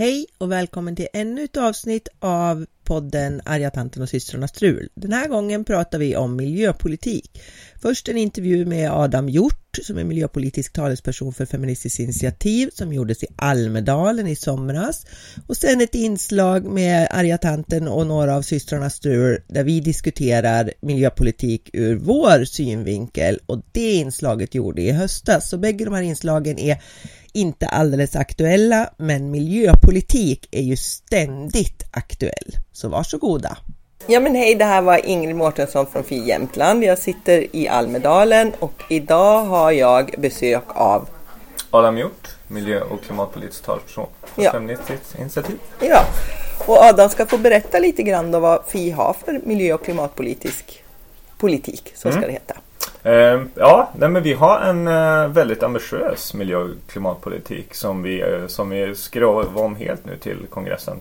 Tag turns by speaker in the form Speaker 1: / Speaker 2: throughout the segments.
Speaker 1: Hej och välkommen till ännu ett avsnitt av podden Arga tanten och systrarnas strul. Den här gången pratar vi om miljöpolitik. Först en intervju med Adam Hjort som är miljöpolitisk talesperson för Feministiskt initiativ som gjordes i Almedalen i somras. Och sen ett inslag med Arga tanten och några av systrarna strul där vi diskuterar miljöpolitik ur vår synvinkel och det inslaget gjorde i höstas. Så bägge de här inslagen är inte alldeles aktuella, men miljöpolitik är ju ständigt aktuell. Så varsågoda!
Speaker 2: Ja men hej, det här var Ingrid Mårtensson från Fi Jämtland. Jag sitter i Almedalen och idag har jag besök av
Speaker 3: Adam Hjort, miljö och klimatpolitisk talesperson för ja. Feministiskt initiativ.
Speaker 2: Ja, och Adam ska få berätta lite grann då vad Fi har för miljö och klimatpolitisk politik, så mm. ska det heta.
Speaker 3: Uh, ja, nej, men vi har en uh, väldigt ambitiös miljö och klimatpolitik som vi, uh, som vi skrev om helt nu till kongressen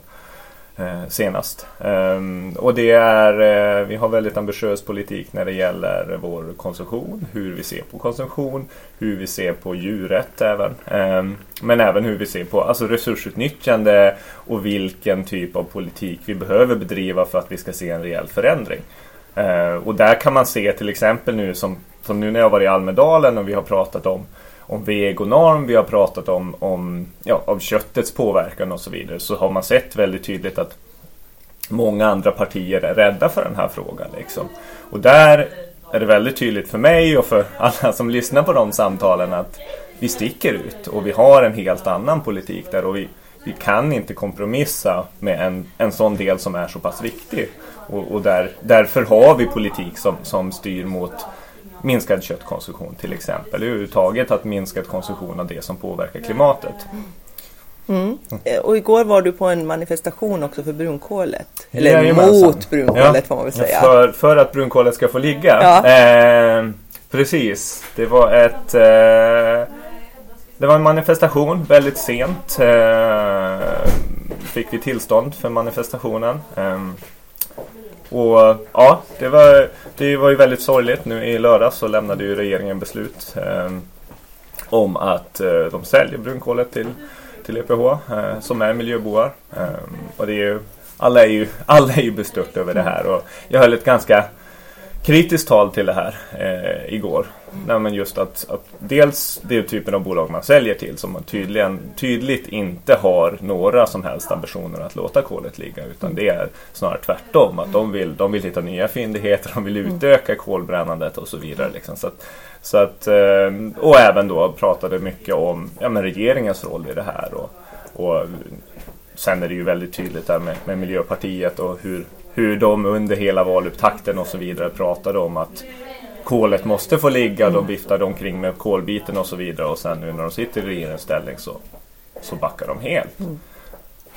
Speaker 3: Eh, senast. Ehm, och det är, eh, vi har väldigt ambitiös politik när det gäller vår konsumtion, hur vi ser på konsumtion, hur vi ser på djurrätt även. Ehm, men även hur vi ser på alltså resursutnyttjande och vilken typ av politik vi behöver bedriva för att vi ska se en rejäl förändring. Ehm, och där kan man se till exempel nu som som nu när jag var i Almedalen och vi har pratat om, om vegonorm, vi har pratat om, om ja, om köttets påverkan och så vidare så har man sett väldigt tydligt att många andra partier är rädda för den här frågan. Liksom. Och där är det väldigt tydligt för mig och för alla som lyssnar på de samtalen att vi sticker ut och vi har en helt annan politik där och vi, vi kan inte kompromissa med en, en sån del som är så pass viktig. Och, och där, därför har vi politik som, som styr mot minskad köttkonsumtion till exempel. Överhuvudtaget att minskad konsumtion av det som påverkar klimatet.
Speaker 2: Mm. Och igår var du på en manifestation också för brunkolet. Eller Jajamensan. mot brunkolet ja. får man väl säga.
Speaker 3: För, för att brunkolet ska få ligga. Ja. Eh, precis. Det var ett eh, Det var en manifestation väldigt sent. Eh, fick vi tillstånd för manifestationen. Och eh, ja, det var, det var ju väldigt sorgligt. Nu i lördag så lämnade ju regeringen beslut eh, om att eh, de säljer brunkolet till, till EPH eh, som är miljöbovar. Ehm, och det är ju, alla är ju, alla är ju bestört över det här och jag höll ett ganska kritiskt tal till det här eh, igår. Nej, men just att, att dels det är typen av bolag man säljer till som tydligen, tydligt inte har några som helst ambitioner att låta kolet ligga utan det är snarare tvärtom. Att de vill, de vill hitta nya fyndigheter, de vill utöka kolbrännandet och så vidare. Liksom. Så att, så att, eh, och även då pratade mycket om ja, men regeringens roll i det här. Och, och sen är det ju väldigt tydligt där med, med Miljöpartiet och hur, hur de under hela valupptakten och så vidare pratade om att kolet måste få ligga. De viftade omkring med kolbiten och så vidare och sen nu när de sitter i regeringsställning så, så backar de helt. Mm.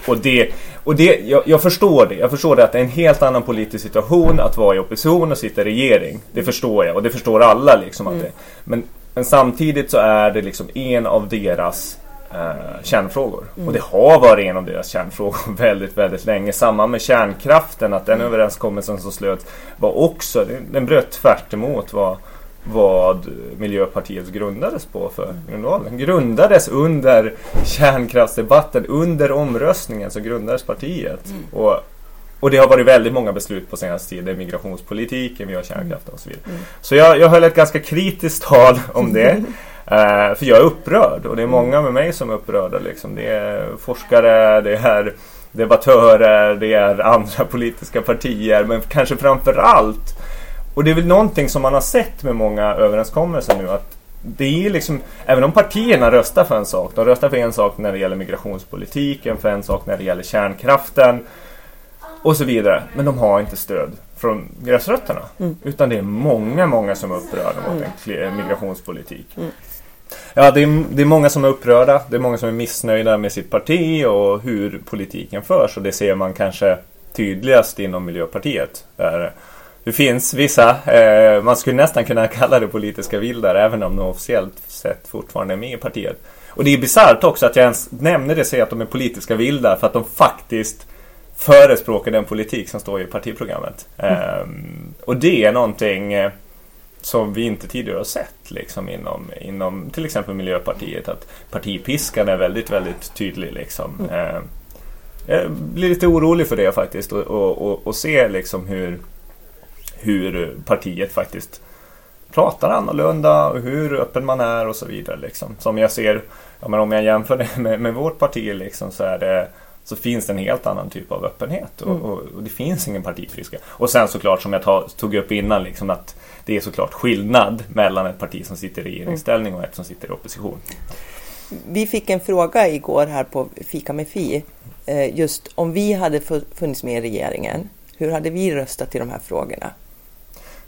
Speaker 3: Och det, och det jag, jag, förstår det. Jag förstår det att det är en helt annan politisk situation att vara i opposition och sitta i regering. Det förstår jag och det förstår alla. Liksom att mm. det, men, men samtidigt så är det liksom en av deras eh, kärnfrågor. Mm. Och det har varit en av deras kärnfrågor väldigt, väldigt länge. Samma med kärnkraften, att den mm. överenskommelsen som slöts var också, den bröt tvärt emot vad, vad Miljöpartiet grundades på för grundvalen. Grundades under kärnkraftsdebatten, under omröstningen så grundades partiet. Mm. Och, och det har varit väldigt många beslut på senaste tiden. Migrationspolitiken, vi har kärnkraften och så vidare. Mm. Så jag, jag höll ett ganska kritiskt tal om det. Uh, för jag är upprörd och det är många med mig som är upprörda. Liksom. Det är forskare, det är debattörer, det är andra politiska partier. Men kanske framför allt, och det är väl någonting som man har sett med många överenskommelser nu. att det är liksom, även om partierna röstar för en sak, de röstar för en sak när det gäller migrationspolitiken, för en sak när det gäller kärnkraften och så vidare. Men de har inte stöd från gräsrötterna. Mm. Utan det är många, många som är upprörda mot en mm. migrationspolitik. Mm. Ja, det är, det är många som är upprörda. Det är många som är missnöjda med sitt parti och hur politiken förs. Och det ser man kanske tydligast inom Miljöpartiet. Där det finns vissa, eh, man skulle nästan kunna kalla det politiska vildar även om de officiellt sett fortfarande är med i partiet. Och det är bisarrt också att jag ens nämner det, säger att de är politiska vildar för att de faktiskt förespråkar den politik som står i partiprogrammet. Mm. Um, och det är någonting eh, som vi inte tidigare har sett liksom, inom, inom till exempel Miljöpartiet. Att partipiskan är väldigt, väldigt tydlig. Liksom. Mm. Uh, jag blir lite orolig för det faktiskt och, och, och, och se liksom hur, hur partiet faktiskt pratar annorlunda och hur öppen man är och så vidare. Liksom. Som jag ser, ja, men om jag jämför det med, med vårt parti liksom, så, är det, så finns det en helt annan typ av öppenhet och, mm. och, och det finns ingen partifiska. Och sen såklart som jag ta, tog upp innan liksom, att det är såklart skillnad mellan ett parti som sitter i regeringsställning och ett som sitter i opposition.
Speaker 2: Vi fick en fråga igår här på Fika med Fi. Eh, just om vi hade funnits med i regeringen, hur hade vi röstat i de här frågorna?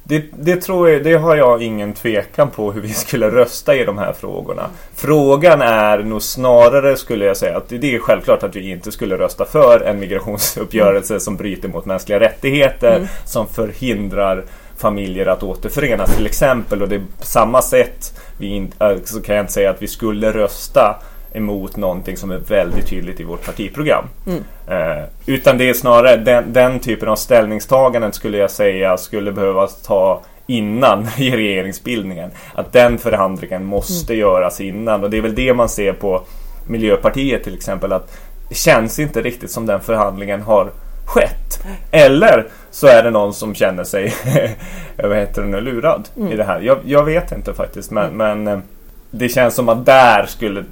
Speaker 3: Det, det, tror jag, det har jag ingen tvekan på hur vi skulle rösta i de här frågorna. Frågan är nog snarare skulle jag säga att det är självklart att vi inte skulle rösta för en migrationsuppgörelse som bryter mot mänskliga rättigheter, mm. som förhindrar familjer att återförenas till exempel. Och det är på samma sätt vi in, så kan jag inte säga att vi skulle rösta emot någonting som är väldigt tydligt i vårt partiprogram. Mm. Eh, utan det är snarare den, den, typen av ställningstaganden skulle jag säga skulle behöva ta innan i regeringsbildningen. Att den förhandlingen måste mm. göras innan och det är väl det man ser på Miljöpartiet till exempel att det känns inte riktigt som den förhandlingen har skett. Eller så är det någon som känner sig vad heter det nu, lurad mm. i det här. Jag, jag vet inte faktiskt men, mm. men eh, det känns som att där skulle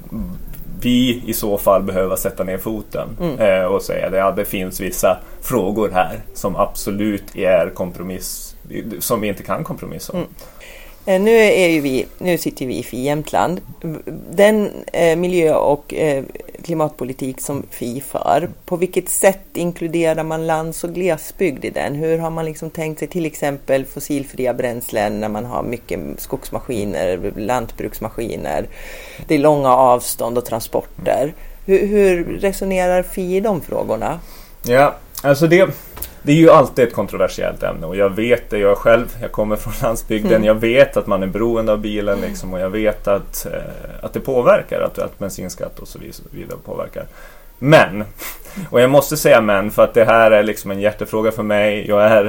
Speaker 3: vi i så fall behöva sätta ner foten mm. eh, och säga att ja, det finns vissa frågor här som absolut är kompromiss som vi inte kan kompromissa om. Mm.
Speaker 2: Eh, nu, är ju vi, nu sitter vi i FI Jämtland. Den eh, miljö och eh, klimatpolitik som FI för, på vilket sätt inkluderar man lands och glesbygd i den? Hur har man liksom tänkt sig till exempel fossilfria bränslen när man har mycket skogsmaskiner, lantbruksmaskiner, det är långa avstånd och transporter. Hur, hur resonerar FI i de frågorna?
Speaker 3: Ja, alltså det det är ju alltid ett kontroversiellt ämne och jag vet det jag själv. Jag kommer från landsbygden. Mm. Jag vet att man är beroende av bilen liksom, och jag vet att, eh, att det påverkar. Att, att bensinskatt och så vidare påverkar. Men, och jag måste säga men för att det här är liksom en hjärtefråga för mig. Jag är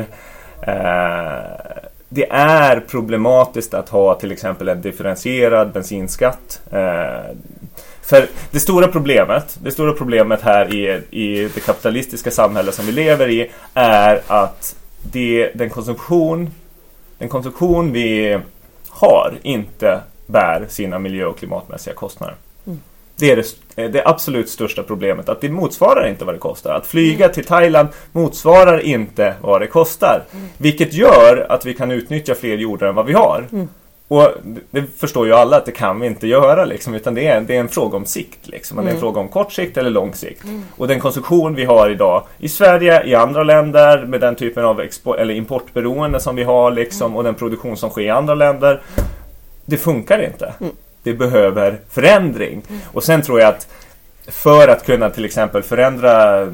Speaker 3: eh, det är problematiskt att ha till exempel en differentierad bensinskatt. Eh, för det stora problemet, det stora problemet här i, i det kapitalistiska samhälle som vi lever i är att det, den, konsumtion, den konsumtion vi har inte bär sina miljö och klimatmässiga kostnader. Mm. Det är det, det, absolut största problemet, att det motsvarar inte vad det kostar. Att flyga till Thailand motsvarar inte vad det kostar. Mm. Vilket gör att vi kan utnyttja fler jordar än vad vi har. Mm. Och det förstår ju alla att det kan vi inte göra liksom, utan det är, det är en fråga om sikt. Liksom. Mm. Det är en mm. fråga om kort sikt eller lång sikt. Mm. Och den konsumtion vi har idag i Sverige, i andra länder med den typen av export, eller importberoende som vi har liksom, mm. och den produktion som sker i andra länder. Det funkar inte. Mm. Det behöver förändring. Mm. Och sen tror jag att för att kunna till exempel förändra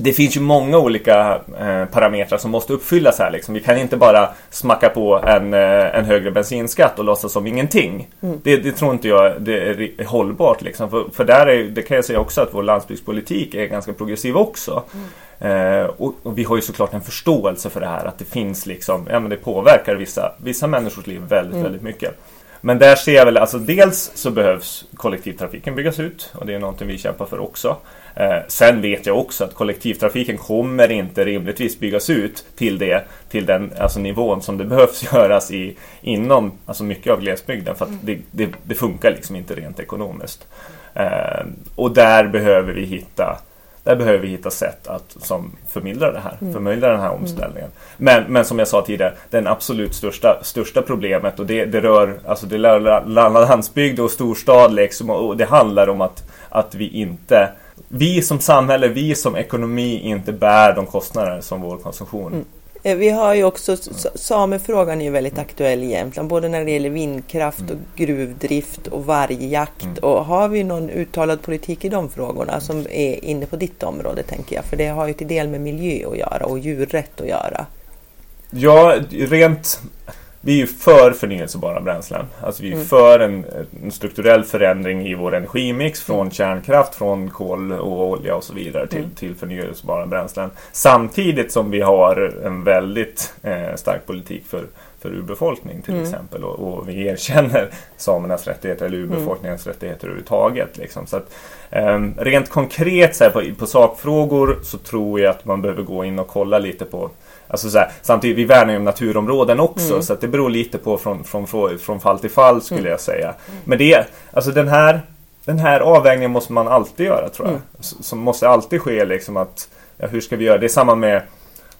Speaker 3: det finns ju många olika eh, parametrar som måste uppfyllas här. Liksom. Vi kan inte bara smacka på en, eh, en högre bensinskatt och låtsas som ingenting. Mm. Det, det, tror inte jag det är hållbart. Liksom. För, för där är, det kan jag säga också att vår landsbygdspolitik är ganska progressiv också. Mm. Eh, och, och, vi har ju såklart en förståelse för det här att det finns liksom, ja men det påverkar vissa, vissa människors liv väldigt, mm. väldigt mycket. Men där ser jag väl, alltså dels så behövs kollektivtrafiken byggas ut och det är någonting vi kämpar för också. Eh, sen vet jag också att kollektivtrafiken kommer inte rimligtvis byggas ut till, det, till den alltså nivån som det behövs göras i, inom alltså mycket av glesbygden för att mm. det, det, det funkar liksom inte rent ekonomiskt. Eh, och där behöver vi hitta där behöver vi hitta sätt att som förmildrar det här, mm. förmildrar den här mm. omställningen. Men, men som jag sa tidigare, den absolut största, största problemet och det, det rör alltså det rör landsbygd och storstad liksom, och det handlar om att, att vi inte vi som samhälle, vi som ekonomi inte bär de kostnader som vår konsumtion mm.
Speaker 2: Eh, vi har ju också, samefrågan är ju väldigt aktuell i Jämtland, både när det gäller vindkraft och mm. gruvdrift och vargjakt. Mm. Och har vi någon uttalad politik i de frågorna som är inne på ditt område, tänker jag? För det har ju till del med miljö att göra och djurrätt att göra.
Speaker 3: Ja, rent vi är ju för förnyelsebara bränslen. Alltså vi är mm. för en, en, strukturell förändring i vår energimix från mm. kärnkraft, från kol och olja och så vidare till, mm. till förnyelsebara bränslen. Samtidigt som vi har en väldigt eh, stark politik för för urbefolkning till mm. exempel och, och, vi erkänner samernas rättigheter eller mm. urbefolkningens rättigheter överhuvudtaget. Liksom. Så att, um, rent konkret så här, på, på sakfrågor så tror jag att man behöver gå in och kolla lite på Alltså så här, samtidigt, vi värnar ju om naturområden också mm. så det beror lite på från, från, från fall till fall skulle mm. jag säga. Men det, alltså den här, den här avvägningen måste man alltid göra tror jag. Mm. Som måste alltid ske liksom att, ja, hur ska vi göra? Det är samma med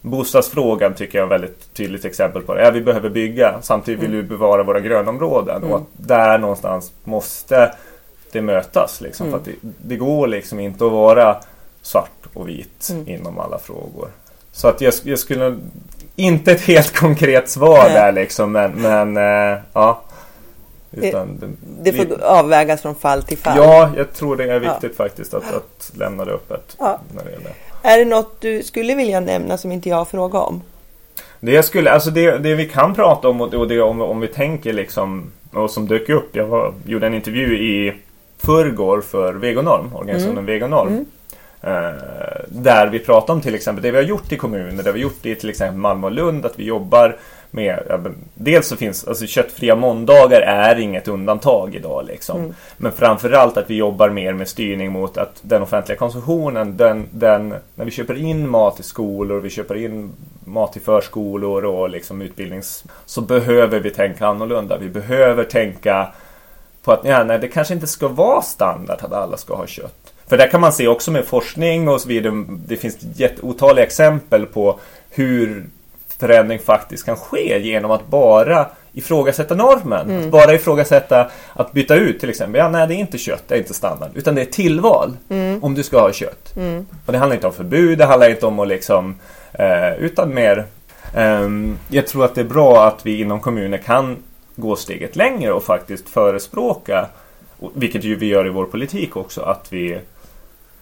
Speaker 3: Bostadsfrågan tycker jag är ett väldigt tydligt exempel på det. Ja, vi behöver bygga, samtidigt vill vi mm. bevara våra grönområden. Mm. Och att där någonstans måste det mötas. Liksom, mm. för att det, det, går liksom inte att vara svart och vit mm. inom alla frågor. Så att jag, jag, skulle inte ett helt konkret svar Nej. där liksom men, men äh, ja.
Speaker 2: Utan, det, det får vi, avvägas från fall till fall.
Speaker 3: Ja, jag tror det är viktigt ja. faktiskt att, att lämna det öppet. Ja. När det gäller.
Speaker 2: Är det något du skulle vilja nämna som inte jag har frågat om?
Speaker 3: Det, jag skulle, alltså det, det vi kan prata om och det om, om vi tänker liksom och som dök upp. Jag var, gjorde en intervju i förrgår för Vegonorm, organisationen mm. Vegonorm. Mm. Uh, där vi pratar om till exempel det vi har gjort i kommuner, det vi har gjort i till exempel Malmö och Lund, att vi jobbar med, dels så finns, alltså köttfria måndagar är inget undantag idag liksom. Mm. Men framförallt att vi jobbar mer med styrning mot att den offentliga konsumtionen, den, den, när vi köper in mat i skolor, vi köper in mat i förskolor och liksom utbildnings... Så behöver vi tänka annorlunda. Vi behöver tänka på att ja, nej, det kanske inte ska vara standard att alla ska ha kött. För där kan man se också med forskning och så vidare, det finns otaliga exempel på hur förändring faktiskt kan ske genom att bara ifrågasätta normen. Mm. Att bara ifrågasätta att byta ut till exempel. Ja, nej, det är inte kött, det är inte standard. Utan det är tillval mm. om du ska ha kött. Mm. Och det handlar inte om förbud, det handlar inte om att liksom eh, utan mer eh, Jag tror att det är bra att vi inom kommuner kan gå steget längre och faktiskt förespråka vilket ju vi gör i vår politik också att vi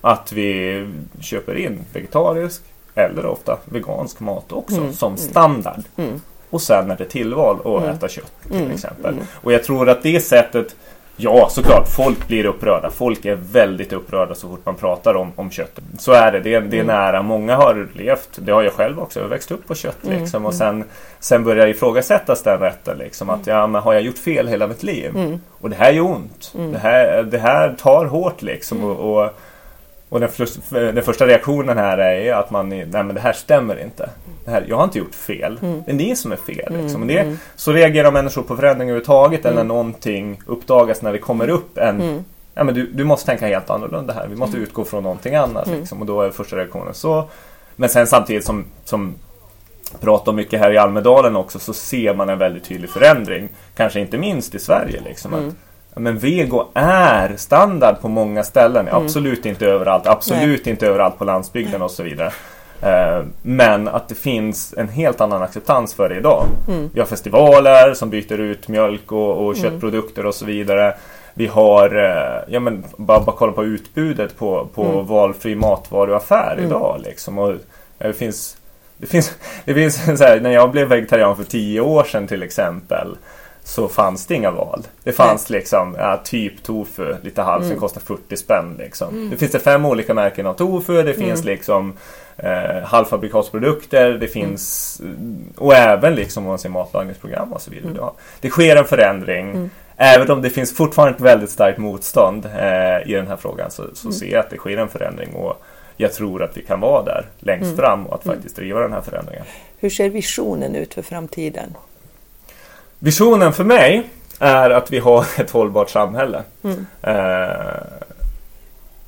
Speaker 3: att vi köper in vegetarisk eller ofta vegansk mat också mm. som standard. Mm. Och sen är det tillval att mm. äta kött till mm. exempel. Mm. Och jag tror att det sättet Ja, såklart. Folk blir upprörda. Folk är väldigt upprörda så fort man pratar om, om kött. Så är det. Det är, det är mm. nära. Många har levt. Det har jag själv också. Jag växt upp på kött. Liksom. Och sen, sen börjar ifrågasättas den rätten. Liksom, att ja, men har jag gjort fel hela mitt liv? Och det här gör ont. Det, här, det här tar hårt liksom. och, och och den, den, första reaktionen här är att man, nej men det här stämmer inte. Det här, jag har inte gjort fel. Mm. Det är ni som är fel. Mm, liksom. det, mm. Så reagerar människor på förändring överhuvudtaget mm. eller när någonting uppdagas när det kommer upp en mm. Ja, men du, du måste tänka helt annorlunda här. Vi måste mm. utgå från någonting annat. Mm. Liksom, och då är första reaktionen så. Men sen samtidigt som, som pratar mycket här i Almedalen också så ser man en väldigt tydlig förändring. Kanske inte minst i Sverige. Liksom, att, men vego är standard på många ställen. Mm. Absolut inte överallt. Absolut Nej. inte överallt på landsbygden och så vidare. Eh, men att det finns en helt annan acceptans för det idag. Mm. Vi har festivaler som byter ut mjölk och, och mm. köttprodukter och så vidare. Vi har, eh, ja men bara, bara kolla på utbudet på, på mm. valfri matvaruaffär mm. idag liksom. Och det finns, det finns, det finns här, när jag blev vegetarian för tio år sedan till exempel så fanns det inga val. Det fanns Nej. liksom ja, typ tofu, lite halv, mm. som kostar 40 spänn. Liksom. Mm. Det finns det fem olika märken av tofu. Det finns mm. liksom eh, halvfabrikatsprodukter. Det finns och även liksom om man ser matlagningsprogram och så vidare. Mm. Det sker en förändring. Mm. Även om det finns fortfarande ett väldigt starkt motstånd eh, i den här frågan så, så mm. ser jag att det sker en förändring. Och jag tror att vi kan vara där längst fram och att faktiskt driva den här förändringen.
Speaker 2: Hur ser visionen ut för framtiden?
Speaker 3: Visionen för mig är att vi har ett hållbart samhälle. Mm. Eh,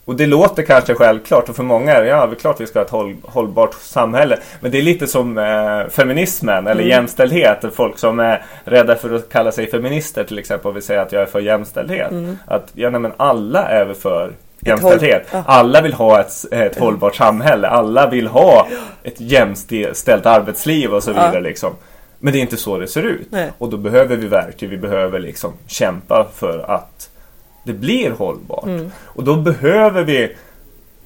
Speaker 3: och det låter kanske självklart och för många är det ja, det är klart vi ska ha ett håll, hållbart samhälle. Men det är lite som eh, feminismen eller mm. jämställdhet. Folk som är rädda för att kalla sig feminister till exempel och vill säga att jag är för jämställdhet. Mm. Att ja, nej, men alla är väl för jämställdhet. Alla vill ha ett, ett hållbart samhälle. Alla vill ha ett jämställt arbetsliv och så vidare. Liksom. Men det är inte så det ser ut. Nej. Och då behöver vi verktyg. Vi behöver liksom kämpa för att det blir hållbart. Mm. Och då behöver vi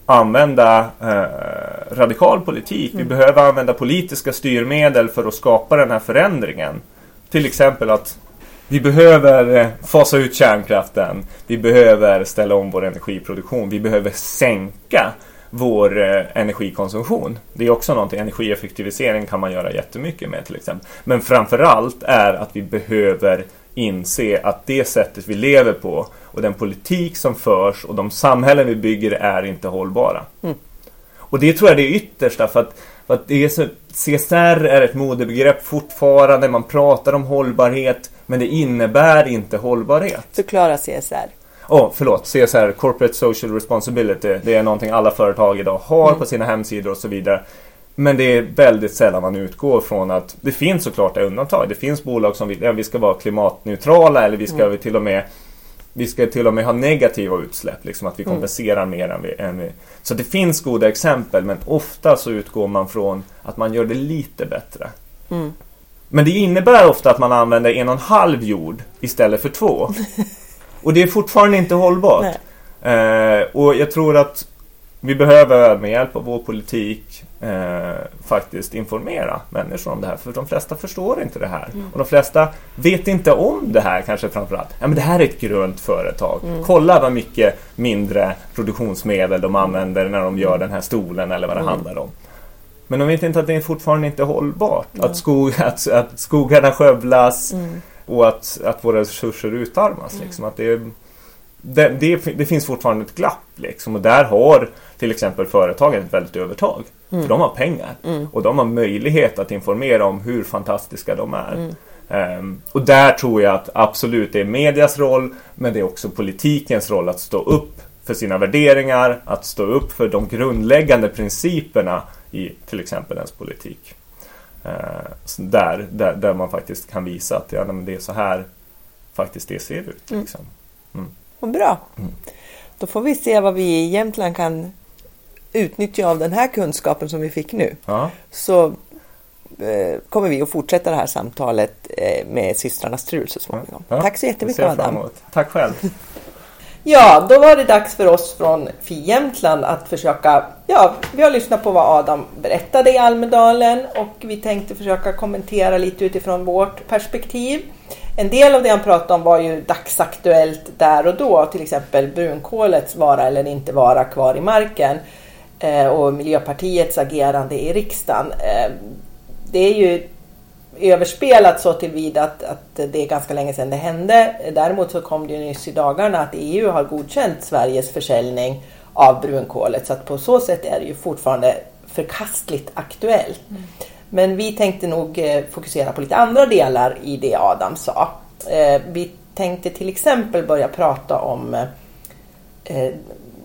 Speaker 3: använda eh, radikal politik. Mm. Vi behöver använda politiska styrmedel för att skapa den här förändringen. Till exempel att vi behöver eh, fasa ut kärnkraften. Vi behöver ställa om vår energiproduktion. Vi behöver sänka vår eh, energikonsumtion. Det är också någonting, energieffektivisering kan man göra jättemycket med till exempel. Men framförallt är att vi behöver inse att det sättet vi lever på och den politik som förs och de samhällen vi bygger är inte hållbara. Mm. Och det tror jag det är yttersta för att, för att det är så, CSR är ett modebegrepp fortfarande, man pratar om hållbarhet men det innebär inte hållbarhet.
Speaker 4: Förklara CSR.
Speaker 3: Oh, förlåt, CSR, Corporate Social Responsibility. Det är någonting alla företag idag har mm. på sina hemsidor och så vidare. Men det är väldigt sällan man utgår från att det finns såklart undantag. Det finns bolag som vill att ja, vi ska vara klimatneutrala eller vi ska mm. till och med vi ska till och med ha negativa utsläpp, liksom att vi mm. kompenserar mm. mer än vi, än vi... Så det finns goda exempel men ofta så utgår man från att man gör det lite bättre. Mm. Men det innebär ofta att man använder en och en halv jord istället för två. Och det är fortfarande inte hållbart. Eh, och jag tror att vi behöver med hjälp av vår politik eh, faktiskt informera människor om det här. För de flesta förstår inte det här. Mm. Och de flesta vet inte om det här kanske framförallt. Ja men det här är ett grönt företag. Mm. Kolla vad mycket mindre produktionsmedel de använder när de gör den här stolen eller vad det mm. handlar om. Men de vet inte att det är fortfarande inte är hållbart. Att, skog, att, att skogarna skövlas mm. Och att, att våra resurser utarmas. Mm. Liksom. Att det, det, det, det, finns fortfarande ett glapp. Liksom. Och där har till exempel företagen ett väldigt övertag. Mm. För de har pengar mm. och de har möjlighet att informera om hur fantastiska de är. Um, och där tror jag att absolut det är medias roll men det är också politikens roll att stå upp för sina värderingar, att stå upp för de grundläggande principerna i till exempel ens politik. Uh, där, där, där man faktiskt kan visa att ja, det är så här faktiskt det ser ut. Mm. Liksom.
Speaker 4: Mm. Vad bra. Mm. Då får vi se vad vi i Jämtland kan utnyttja av den här kunskapen som vi fick nu. Ja. Så eh, kommer vi att fortsätta det här samtalet eh, med systrarna Strul så småningom. Ja. Tack så jättemycket Adam.
Speaker 3: Tack själv.
Speaker 2: Ja, då var det dags för oss från FI Jämtland att försöka, ja, vi har lyssnat på vad Adam berättade i Almedalen och vi tänkte försöka kommentera lite utifrån vårt perspektiv. En del av det han pratade om var ju dagsaktuellt där och då, till exempel brunkolets vara eller inte vara kvar i marken eh, och Miljöpartiets agerande i riksdagen. Eh, det är ju överspelat så tillvida att, att det är ganska länge sedan det hände. Däremot så kom det ju nyss i dagarna att EU har godkänt Sveriges försäljning av brunkolet så att på så sätt är det ju fortfarande förkastligt aktuellt. Mm. Men vi tänkte nog eh, fokusera på lite andra delar i det Adam sa. Eh, vi tänkte till exempel börja prata om eh,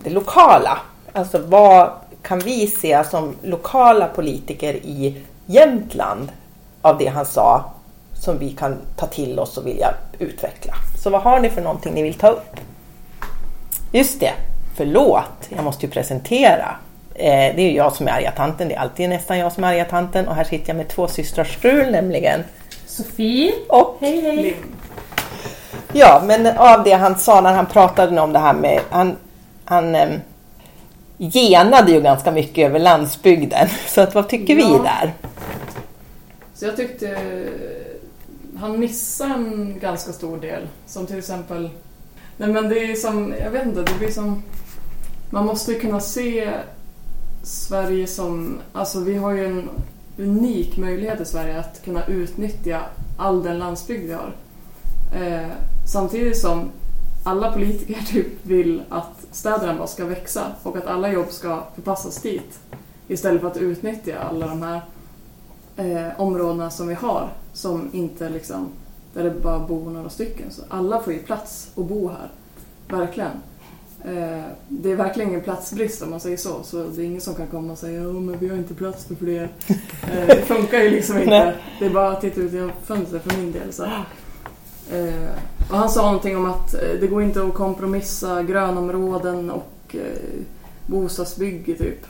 Speaker 2: det lokala. Alltså vad kan vi se som lokala politiker i Jämtland av det han sa som vi kan ta till oss och vilja utveckla. Så vad har ni för någonting ni vill ta upp? Just det, förlåt, jag måste ju presentera. Eh, det är ju jag som är arga tanten, det är alltid nästan jag som är arga tanten och här sitter jag med två systrars frul, nämligen
Speaker 5: Sofie
Speaker 2: och
Speaker 5: hej, hej.
Speaker 2: Ja, men av det han sa när han pratade om det här med han, han eh, genade ju ganska mycket över landsbygden. Så att, vad tycker ja. vi där?
Speaker 5: Så jag tyckte han missar en ganska stor del. Som till exempel, nej men det är som, jag vet inte, det blir som, man måste ju kunna se Sverige som, alltså vi har ju en unik möjlighet i Sverige att kunna utnyttja all den landsbygd vi har. Eh, samtidigt som alla politiker typ vill att städerna bara ska växa och att alla jobb ska förpassas dit. Istället för att utnyttja alla de här eh, områdena som vi har som inte liksom, där det bara bor några stycken. Så alla får ju plats att bo här, verkligen. Eh, det är verkligen ingen platsbrist om man säger så, så det är ingen som kan komma och säga att men vi har inte plats för fler. Eh, det funkar ju liksom inte. Det är bara att titta ut genom fönstret för min del. Så. Eh, och han sa någonting om att eh, det går inte att kompromissa grönområden och eh, bostadsbygge typ.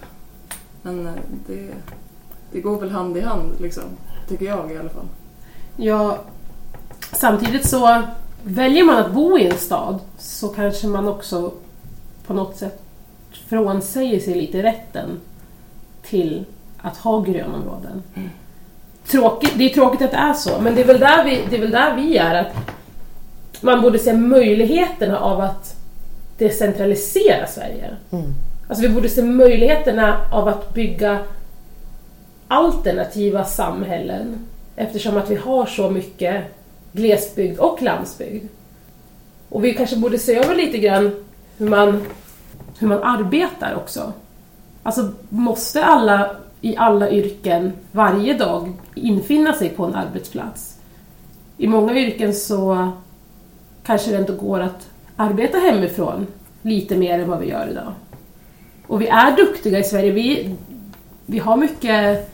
Speaker 5: Men det, det går väl hand i hand liksom, tycker jag i alla fall.
Speaker 6: Ja, samtidigt så väljer man att bo i en stad så kanske man också på något sätt frånsäger sig lite rätten till att ha grönområden. Mm. Tråkigt, det är tråkigt att det är så, men det är väl där vi, det är, väl där vi är. Att man borde se möjligheterna av att decentralisera Sverige. Mm. Alltså vi borde se möjligheterna av att bygga alternativa samhällen eftersom att vi har så mycket glesbygd och landsbygd. Och vi kanske borde se över lite grann hur man, hur man arbetar också. Alltså måste alla i alla yrken varje dag infinna sig på en arbetsplats? I många yrken så kanske det inte går att arbeta hemifrån lite mer än vad vi gör idag. Och vi är duktiga i Sverige. Vi, vi har mycket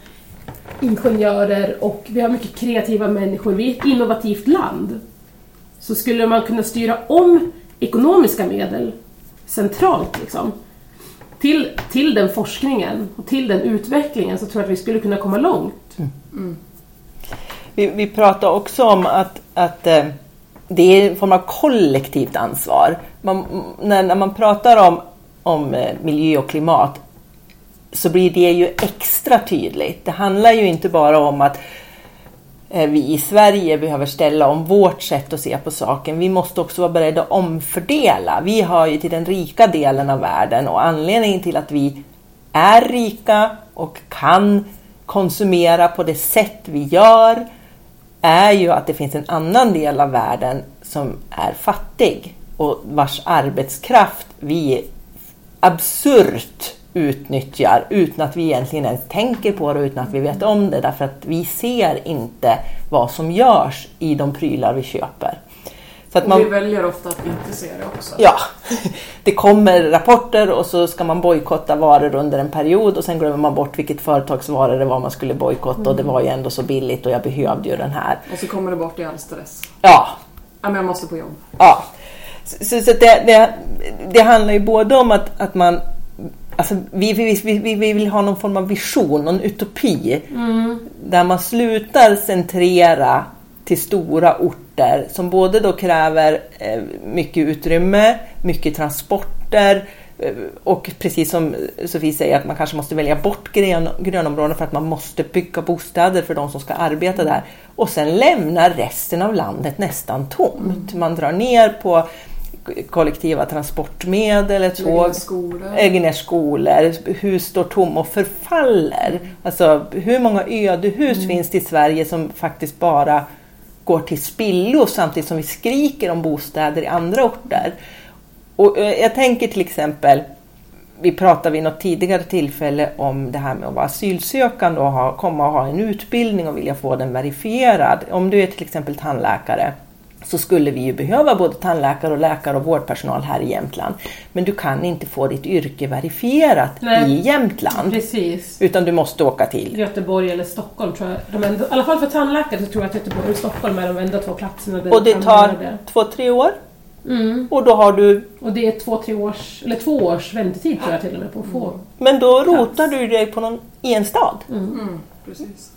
Speaker 6: ingenjörer och vi har mycket kreativa människor. Vi är ett innovativt land. Så skulle man kunna styra om ekonomiska medel centralt liksom, till, till den forskningen och till den utvecklingen så tror jag att vi skulle kunna komma långt. Mm.
Speaker 2: Vi, vi pratar också om att, att eh, det är en form av kollektivt ansvar. Man, när, när man pratar om, om eh, miljö och klimat så blir det ju extra tydligt. Det handlar ju inte bara om att eh, vi i Sverige behöver ställa om vårt sätt att se på saken. Vi måste också vara beredda att omfördela. Vi hör ju till den rika delen av världen och anledningen till att vi är rika och kan konsumera på det sätt vi gör är ju att det finns en annan del av världen som är fattig och vars arbetskraft vi absurt utnyttjar utan att vi egentligen ens tänker på det utan att vi vet om det därför att vi ser inte vad som görs i de prylar vi köper.
Speaker 5: Så att man, vi väljer ofta att inte se det också.
Speaker 2: Ja, det kommer rapporter och så ska man bojkotta varor under en period och sen glömmer man bort vilket företagsvaror det var man skulle bojkotta mm. och det var ju ändå så billigt och jag behövde ju den här.
Speaker 5: Och så kommer det bort i all stress.
Speaker 2: Ja.
Speaker 5: Ja, men jag måste på jobb.
Speaker 2: Ja. Så, så det, det, det handlar ju både om att, att man Alltså, vi, vi, vi, vi vill ha någon form av vision, någon utopi. Mm. Där man slutar centrera till stora orter som både då kräver eh, mycket utrymme, mycket transporter eh, och precis som Sofie säger att man kanske måste välja bort grön, grönområden för att man måste bygga bostäder för de som ska arbeta där. Och sen lämnar resten av landet nästan tomt. Man drar ner på kollektiva transportmedel, tåg, lägger ner skolor, hus står tomma och förfaller. Alltså hur många ödehus mm. finns det i Sverige som faktiskt bara går till spillo samtidigt som vi skriker om bostäder i andra orter. Och eh, jag tänker till exempel, vi pratade vid något tidigare tillfälle om det här med att vara asylsökande och ha, komma och ha en utbildning och vilja få den verifierad. Om du är till exempel tandläkare så skulle vi ju behöva både tandläkare och läkare och vårdpersonal här i Jämtland. Men du kan inte få ditt yrke verifierat Nej, i Jämtland.
Speaker 6: Precis.
Speaker 2: Utan du måste åka till
Speaker 6: Göteborg eller Stockholm tror jag. De enda, I alla fall för tandläkare så tror jag att Göteborg och Stockholm är de enda två platserna
Speaker 2: där Och det tar det. två, tre år?
Speaker 6: Mm.
Speaker 2: Och då har du...
Speaker 6: Och det är två, tre års, eller två års väntetid tror jag till och med på att få
Speaker 2: Men då rotar du dig på någon, i en stad.
Speaker 6: Mm. Mm,
Speaker 5: precis.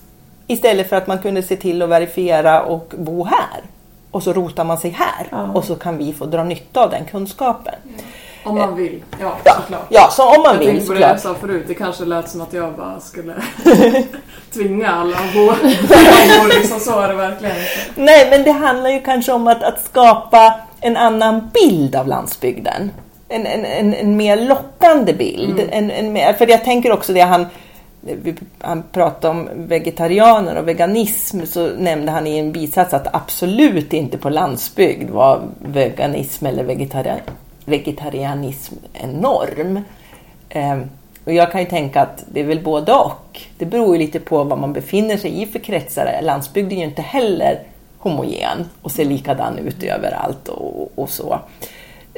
Speaker 2: Istället för att man kunde se till att verifiera och bo här och så rotar man sig här ja. och så kan vi få dra nytta av den kunskapen.
Speaker 5: Ja. Om man vill, ja,
Speaker 2: ja såklart. Ja, så om man
Speaker 5: jag
Speaker 2: vill
Speaker 5: tänkte på det jag sa förut, det kanske lät som att jag bara skulle tvinga alla att bo. liksom så är det verkligen inte.
Speaker 2: Nej, men det handlar ju kanske om att, att skapa en annan bild av landsbygden. En, en, en, en mer lockande bild. Mm. En, en mer, för jag tänker också det han han pratade om vegetarianer och veganism så nämnde han i en bisats att absolut inte på landsbygd var veganism eller vegetari vegetarianism en norm. Eh, och jag kan ju tänka att det är väl både och. Det beror ju lite på vad man befinner sig i för kretsar. Landsbygden är ju inte heller homogen och ser likadan ut överallt och, och så.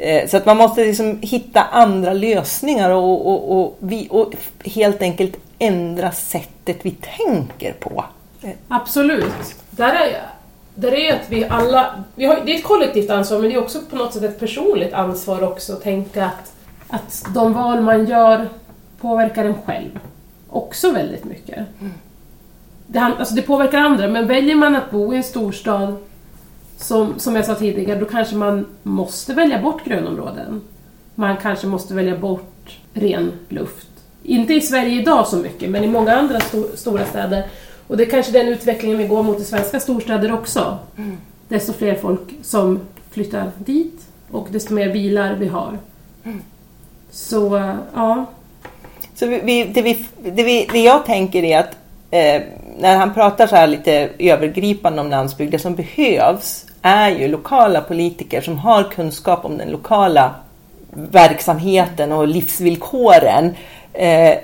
Speaker 2: Eh, så att man måste liksom hitta andra lösningar och, och, och, vi, och helt enkelt ändra sättet vi tänker på.
Speaker 6: Absolut. Där är, där är att vi alla... Vi har, det är ett kollektivt ansvar men det är också på något sätt ett personligt ansvar också att tänka att, att de val man gör påverkar en själv också väldigt mycket. Mm. Det, alltså det påverkar andra men väljer man att bo i en storstad som, som jag sa tidigare, då kanske man måste välja bort grönområden. Man kanske måste välja bort ren luft. Inte i Sverige idag så mycket, men i många andra sto stora städer. Och det är kanske den utvecklingen vi går mot i svenska storstäder också. Mm. Desto fler folk som flyttar dit och desto mer bilar vi har. Mm. Så ja.
Speaker 2: Så vi, det, vi, det, vi, det jag tänker är att eh, när han pratar så här lite övergripande om landsbygd, det som behövs är ju lokala politiker som har kunskap om den lokala verksamheten och livsvillkoren. Eh,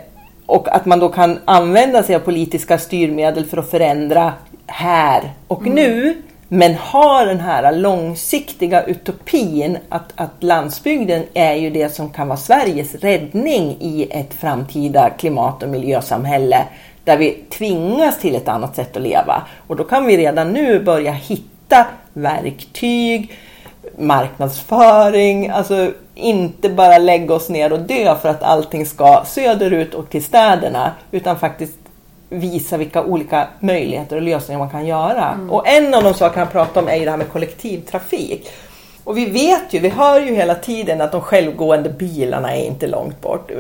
Speaker 2: och att man då kan använda sig av politiska styrmedel för att förändra här och mm. nu. Men har den här långsiktiga utopin att, att landsbygden är ju det som kan vara Sveriges räddning i ett framtida klimat och miljösamhälle där vi tvingas till ett annat sätt att leva. Och då kan vi redan nu börja hitta verktyg, marknadsföring, alltså inte bara lägga oss ner och dö för att allting ska söderut och till städerna utan faktiskt visa vilka olika möjligheter och lösningar man kan göra. Mm. Och en av de saker han pratar om är ju det här med kollektivtrafik. Och vi vet ju, vi hör ju hela tiden att de självgående bilarna är inte långt bort.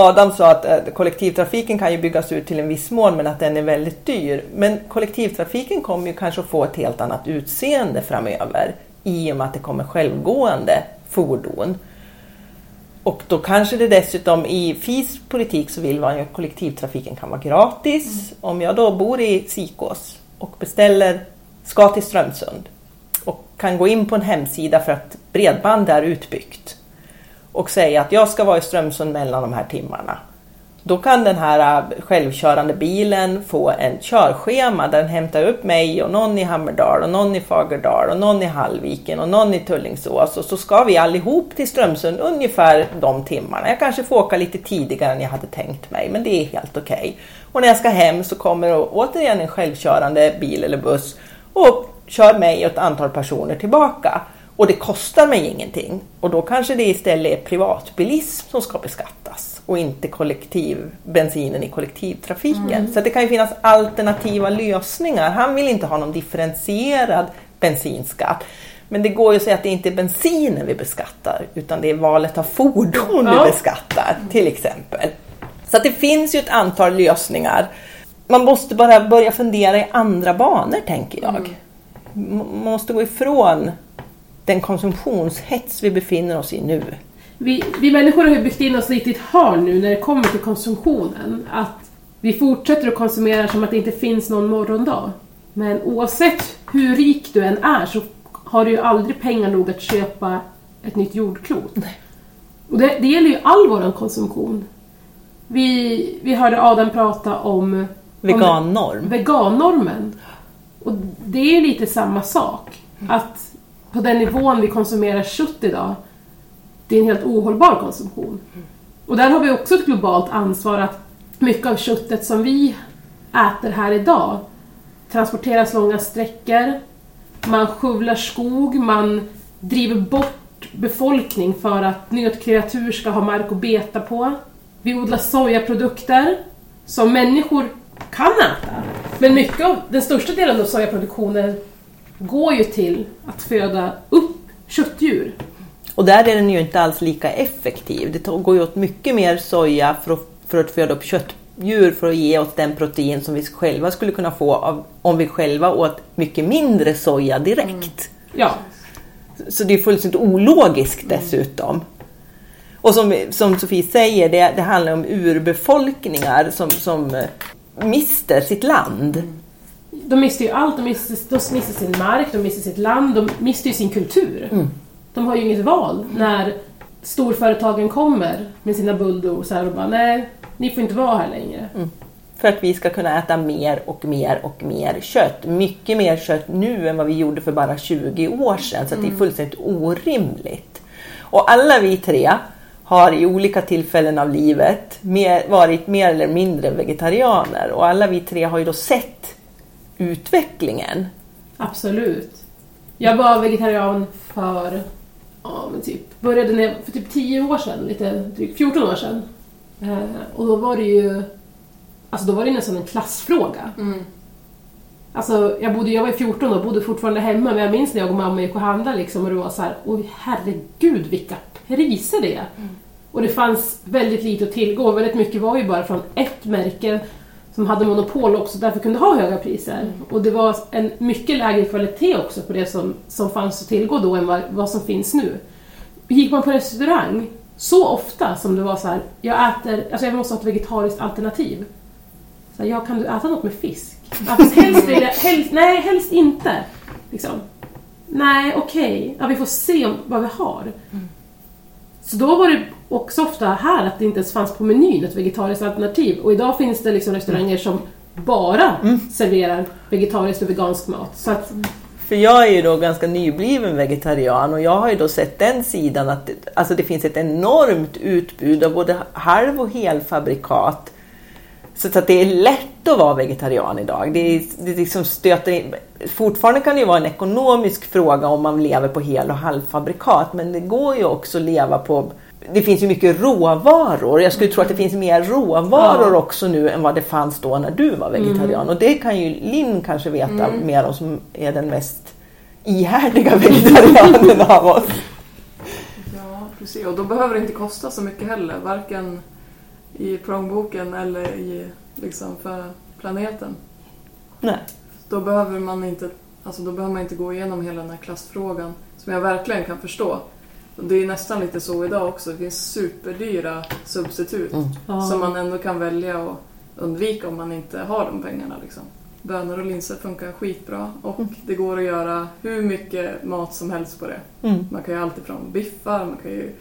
Speaker 2: Adam sa att eh, kollektivtrafiken kan ju byggas ut till en viss mån men att den är väldigt dyr. Men kollektivtrafiken kommer ju kanske att få ett helt annat utseende framöver i och med att det kommer självgående fordon. Och då kanske det dessutom i FIs politik så vill man ju att kollektivtrafiken kan vara gratis. Mm. Om jag då bor i Sikås och beställer, ska till Strömsund och kan gå in på en hemsida för att bredband är utbyggt och säga att jag ska vara i Strömsund mellan de här timmarna. Då kan den här äh, självkörande bilen få en körschema där den hämtar upp mig och någon i Hammerdal och någon i Fagerdal och någon i Hallviken och någon i Tullingsås och så ska vi allihop till Strömsund ungefär de timmarna. Jag kanske får åka lite tidigare än jag hade tänkt mig men det är helt okej. Okay. Och när jag ska hem så kommer återigen en självkörande bil eller buss och kör mig och ett antal personer tillbaka. Och det kostar mig ingenting. Och då kanske det istället är privatbilism som ska beskattas och inte kollektiv, bensinen i kollektivtrafiken. Mm. Så det kan ju finnas alternativa lösningar. Han vill inte ha någon differentierad bensinskatt. Men det går ju att säga att det inte är bensinen vi beskattar utan det är valet av fordon ja. vi beskattar till exempel. Så det finns ju ett antal lösningar. Man måste bara börja fundera i andra banor tänker jag. Mm. Man måste gå ifrån den konsumtionshets vi befinner oss i nu.
Speaker 6: Vi, vi människor har ju byggt in oss i ett hörn nu när det kommer till konsumtionen. Att vi fortsätter att konsumera som att det inte finns någon morgondag. Men oavsett hur rik du än är så har du ju aldrig pengar nog att köpa ett nytt jordklot. Och det, det gäller ju all vår konsumtion. Vi, vi hörde Adam prata om
Speaker 2: vegannorm.
Speaker 6: Om vegannormen. Och det är ju lite samma sak. Att på den nivån vi konsumerar kött idag, det är en helt ohållbar konsumtion. Och där har vi också ett globalt ansvar att mycket av köttet som vi äter här idag transporteras långa sträckor, man skövlar skog, man driver bort befolkning för att nötkreatur ska ha mark att beta på. Vi odlar sojaprodukter som människor kan äta. Men mycket av, den största delen av sojaproduktionen går ju till att föda upp köttdjur.
Speaker 2: Och där är den ju inte alls lika effektiv. Det går ju åt mycket mer soja för att, för att föda upp köttdjur för att ge oss den protein som vi själva skulle kunna få av, om vi själva åt mycket mindre soja direkt. Mm.
Speaker 6: Ja.
Speaker 2: Så det är fullständigt ologiskt dessutom. Och som, som Sofie säger, det, det handlar om urbefolkningar som, som mister sitt land
Speaker 6: de mister ju allt. De mister, de mister sin mark, de mister sitt land, de mister ju sin kultur. Mm. De har ju inget val när storföretagen kommer med sina bulldozrar och bara nej, ni får inte vara här längre. Mm.
Speaker 2: För att vi ska kunna äta mer och mer och mer kött. Mycket mer kött nu än vad vi gjorde för bara 20 år sedan. Så mm. det är mm. fullständigt orimligt. Och alla vi tre har i olika tillfällen av livet varit mer eller mindre vegetarianer. Och alla vi tre har ju då sett utvecklingen.
Speaker 6: Absolut. Jag var vegetarian för, ja men typ, började när, för typ 10 år sedan, lite drygt 14 år sedan. Eh, och då var det ju, alltså då var det nästan en klassfråga. Mm. Alltså jag, bodde, jag var 14 och bodde fortfarande hemma men jag minns när jag och mamma gick och handlade liksom, och det var så här, oj herregud vilka priser det är! Mm. Och det fanns väldigt lite att tillgå, väldigt mycket var ju bara från ett märke som hade monopol också därför kunde ha höga priser. Mm. Och det var en mycket lägre kvalitet också på det som, som fanns att tillgå då än vad, vad som finns nu. Gick man på restaurang så ofta som det var så här, jag äter, alltså jag måste ha ett vegetariskt alternativ. Så här, ja, kan du äta något med fisk? Fast helst vill jag, helst, nej, helst inte. Liksom. Nej, okej, okay. ja, vi får se om, vad vi har. Så då var det också ofta här att det inte ens fanns på menyn ett vegetariskt alternativ. Och idag finns det liksom restauranger som bara mm. serverar vegetarisk och vegansk mat. Så att,
Speaker 2: för jag är ju då ganska nybliven vegetarian och jag har ju då sett den sidan att alltså det finns ett enormt utbud av både halv och helfabrikat. Så att det är lätt att vara vegetarian idag. Det, är, det liksom stöter in, fortfarande kan det ju vara en ekonomisk fråga om man lever på hel och halvfabrikat men det går ju också att leva på det finns ju mycket råvaror. Jag skulle tro att det finns mer råvaror ja. också nu än vad det fanns då när du var vegetarian. Mm. Och det kan ju Linn kanske veta mm. mer om som är den mest ihärdiga vegetarianen av oss.
Speaker 5: Ja, precis. Och då behöver det inte kosta så mycket heller. Varken i plånboken eller i, liksom, för planeten.
Speaker 2: Nej.
Speaker 5: Då behöver man inte, alltså då behöver man inte gå igenom hela den här klassfrågan som jag verkligen kan förstå. Det är nästan lite så idag också. Det finns superdyra substitut mm. som man ändå kan välja att undvika om man inte har de pengarna. Liksom. Bönor och linser funkar skitbra och mm. det går att göra hur mycket mat som helst på det. Mm. Man kan ju allt ifrån biffar, man kan ju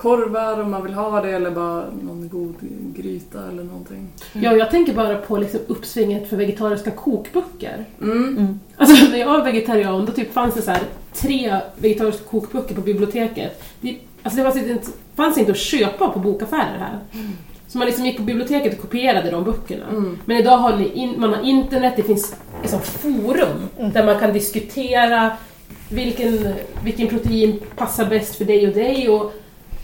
Speaker 5: korvar om man vill ha det eller bara någon god gryta eller någonting.
Speaker 6: Mm. Ja, jag tänker bara på liksom uppsvinget för vegetariska kokböcker. Mm. Mm. Alltså när jag var vegetarian då typ fanns det så tre vegetariska kokböcker på biblioteket. Det, alltså det fanns inte, fanns inte att köpa på bokaffärer här. Så man liksom gick på biblioteket och kopierade de böckerna. Mm. Men idag har in, man har internet, det finns liksom forum mm. där man kan diskutera vilken, vilken protein passar bäst för dig och dig. Och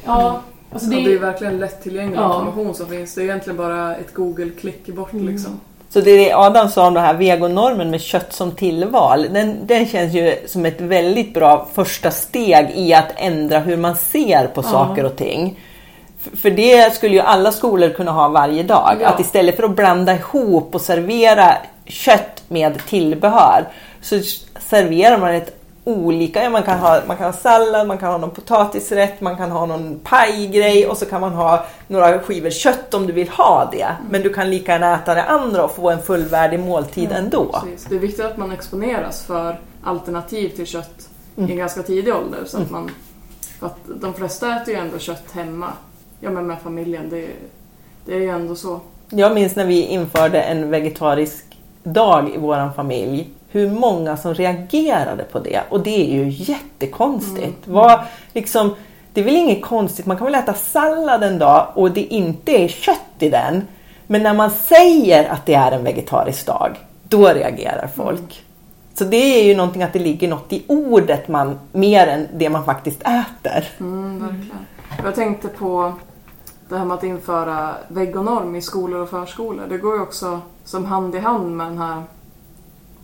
Speaker 6: Ja,
Speaker 5: alltså det, ja, det är verkligen lättillgänglig ja. information som finns. Det är egentligen bara ett Google-klick bort mm. liksom.
Speaker 2: Så det Adam sa om den här vegonormen med kött som tillval, den, den känns ju som ett väldigt bra första steg i att ändra hur man ser på ja. saker och ting. För det skulle ju alla skolor kunna ha varje dag. Ja. Att istället för att blanda ihop och servera kött med tillbehör så serverar man ett olika. Man kan, ha, man kan ha sallad, man kan ha någon potatisrätt, man kan ha någon pajgrej och så kan man ha några skivor kött om du vill ha det. Men du kan lika gärna äta det andra och få en fullvärdig måltid mm, ändå.
Speaker 5: Precis. Det är viktigt att man exponeras för alternativ till kött mm. i en ganska tidig ålder. Så att mm. man, att de flesta äter ju ändå kött hemma. Ja men med familjen, det, det är ju ändå så.
Speaker 2: Jag minns när vi införde en vegetarisk dag i vår familj hur många som reagerade på det. Och det är ju jättekonstigt. Mm. Vad, liksom, det är väl inget konstigt, man kan väl äta sallad en dag och det inte är kött i den. Men när man säger att det är en vegetarisk dag, då reagerar folk. Mm. Så det är ju någonting att det ligger något i ordet man, mer än det man faktiskt äter.
Speaker 5: Mm, verkligen. Jag tänkte på det här med att införa vegonorm i skolor och förskolor. Det går ju också som hand i hand med den här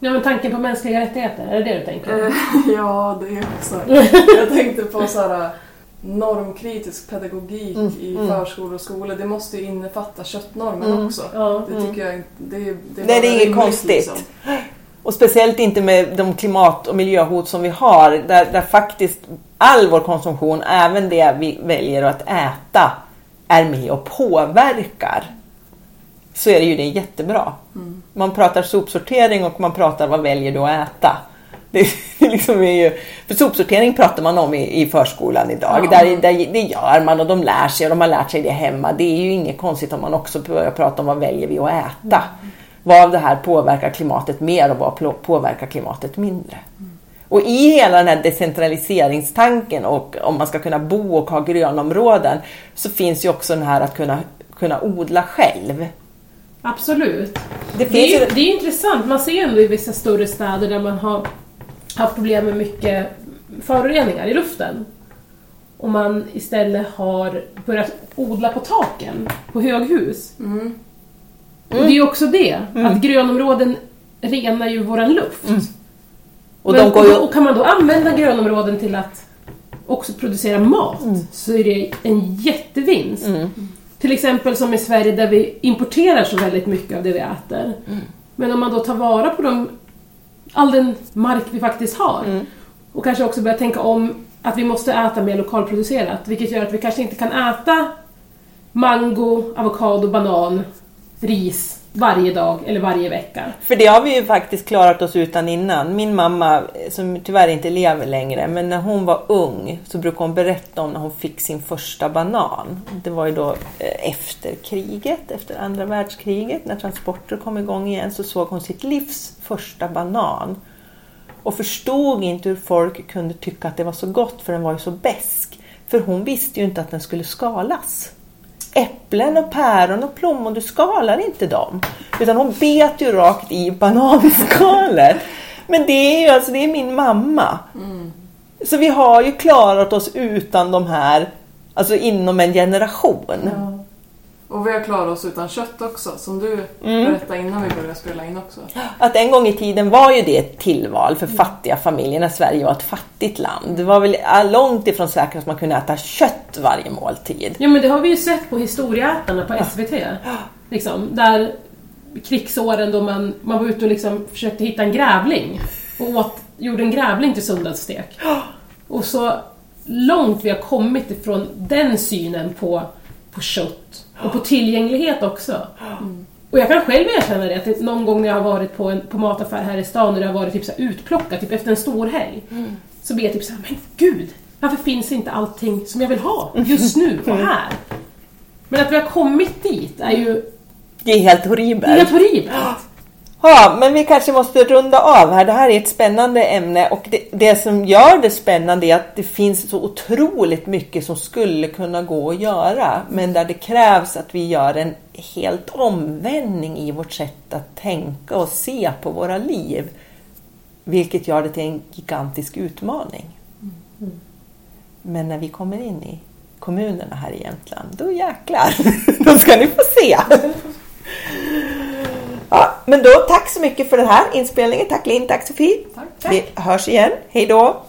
Speaker 6: Ja, men tanken på mänskliga rättigheter, är det det du tänker?
Speaker 5: Eh, ja, det är också. Jag tänkte på så här, normkritisk pedagogik mm, i mm. förskolor och skolor. Det måste ju innefatta köttnormen mm, också. Ja, det tycker jag inte. Det, det,
Speaker 2: det, det är inget konstigt. Liksom. Och speciellt inte med de klimat och miljöhot som vi har. Där, där faktiskt all vår konsumtion, även det vi väljer att äta, är med och påverkar så är det ju det jättebra. Mm. Man pratar sopsortering och man pratar vad väljer du att äta. Det, det liksom är ju, för sopsortering pratar man om i, i förskolan idag. Ja. Där, där, det gör man och de lär sig och de har lärt sig det hemma. Det är ju inget konstigt om man också börjar prata om vad väljer vi att äta. Mm. Vad av det här påverkar klimatet mer och vad påverkar klimatet mindre. Mm. Och i hela den här decentraliseringstanken och om man ska kunna bo och ha grönområden så finns ju också den här att kunna, kunna odla själv.
Speaker 6: Absolut. Det, det, är, det är intressant, man ser ändå i vissa större städer där man har haft problem med mycket föroreningar i luften. Och man istället har börjat odla på taken på höghus. Mm. Mm. Det är också det, mm. att grönområden renar ju våran luft. Mm. Och, Men, ju... och, kan man då använda grönområden till att också producera mat mm. så är det en jättevinst. Till exempel som i Sverige där vi importerar så väldigt mycket av det vi äter. Mm. Men om man då tar vara på de, all den mark vi faktiskt har mm. och kanske också börjar tänka om att vi måste äta mer lokalproducerat, vilket gör att vi kanske inte kan äta mango, avokado, banan, ris varje dag eller varje vecka.
Speaker 2: För det har vi ju faktiskt klarat oss utan innan. Min mamma, som tyvärr inte lever längre, men när hon var ung så brukade hon berätta om när hon fick sin första banan. Det var ju då eh, efter kriget, efter andra världskriget, när transporter kom igång igen, så såg hon sitt livs första banan. Och förstod inte hur folk kunde tycka att det var så gott, för den var ju så besk. För hon visste ju inte att den skulle skalas äpplen och päron och plommon, du skalar inte dem. Utan hon bet ju rakt i bananskalet. Men det är ju alltså, det är min mamma. Mm. Så vi har ju klarat oss utan de här, alltså inom en generation. Ja.
Speaker 5: Och vi har klarat oss utan kött också, som du mm. berättade innan vi började spela in också.
Speaker 2: Att en gång i tiden var ju det ett tillval för fattiga familjer när Sverige var ett fattigt land. Det var väl långt ifrån säkert att man kunde äta kött varje måltid.
Speaker 6: Ja men det har vi ju sett på Historieätarna på SVT. Liksom, där krigsåren då man, man var ute och liksom försökte hitta en grävling och åt, gjorde en grävling till söndagsstek. Och så långt vi har kommit ifrån den synen på, på kött och på tillgänglighet också. Mm. Och jag kan själv erkänna det, att någon gång när jag har varit på en på mataffär här i stan och det har varit typ så utplockat, typ efter en stor helg. Mm. Så blir jag typ såhär, men gud! Varför finns inte allting som jag vill ha just nu och mm. här? Men att vi har kommit dit är ju...
Speaker 2: Det är helt horribelt. Det är
Speaker 6: helt horribelt.
Speaker 2: Ja, men vi kanske måste runda av här. Det här är ett spännande ämne och det, det, som gör det spännande är att det finns så otroligt mycket som skulle kunna gå att göra. Men där det krävs att vi gör en helt omvändning i vårt sätt att tänka och se på våra liv. Vilket gör det till en gigantisk utmaning. Mm. Men när vi kommer in i kommunerna här i Jämtland, då jäklar, då ska ni få se. Ja, men då tack så mycket för den här inspelningen. Tack Linn, tack Sofie.
Speaker 5: Tack, tack.
Speaker 2: Vi hörs igen. Hej då!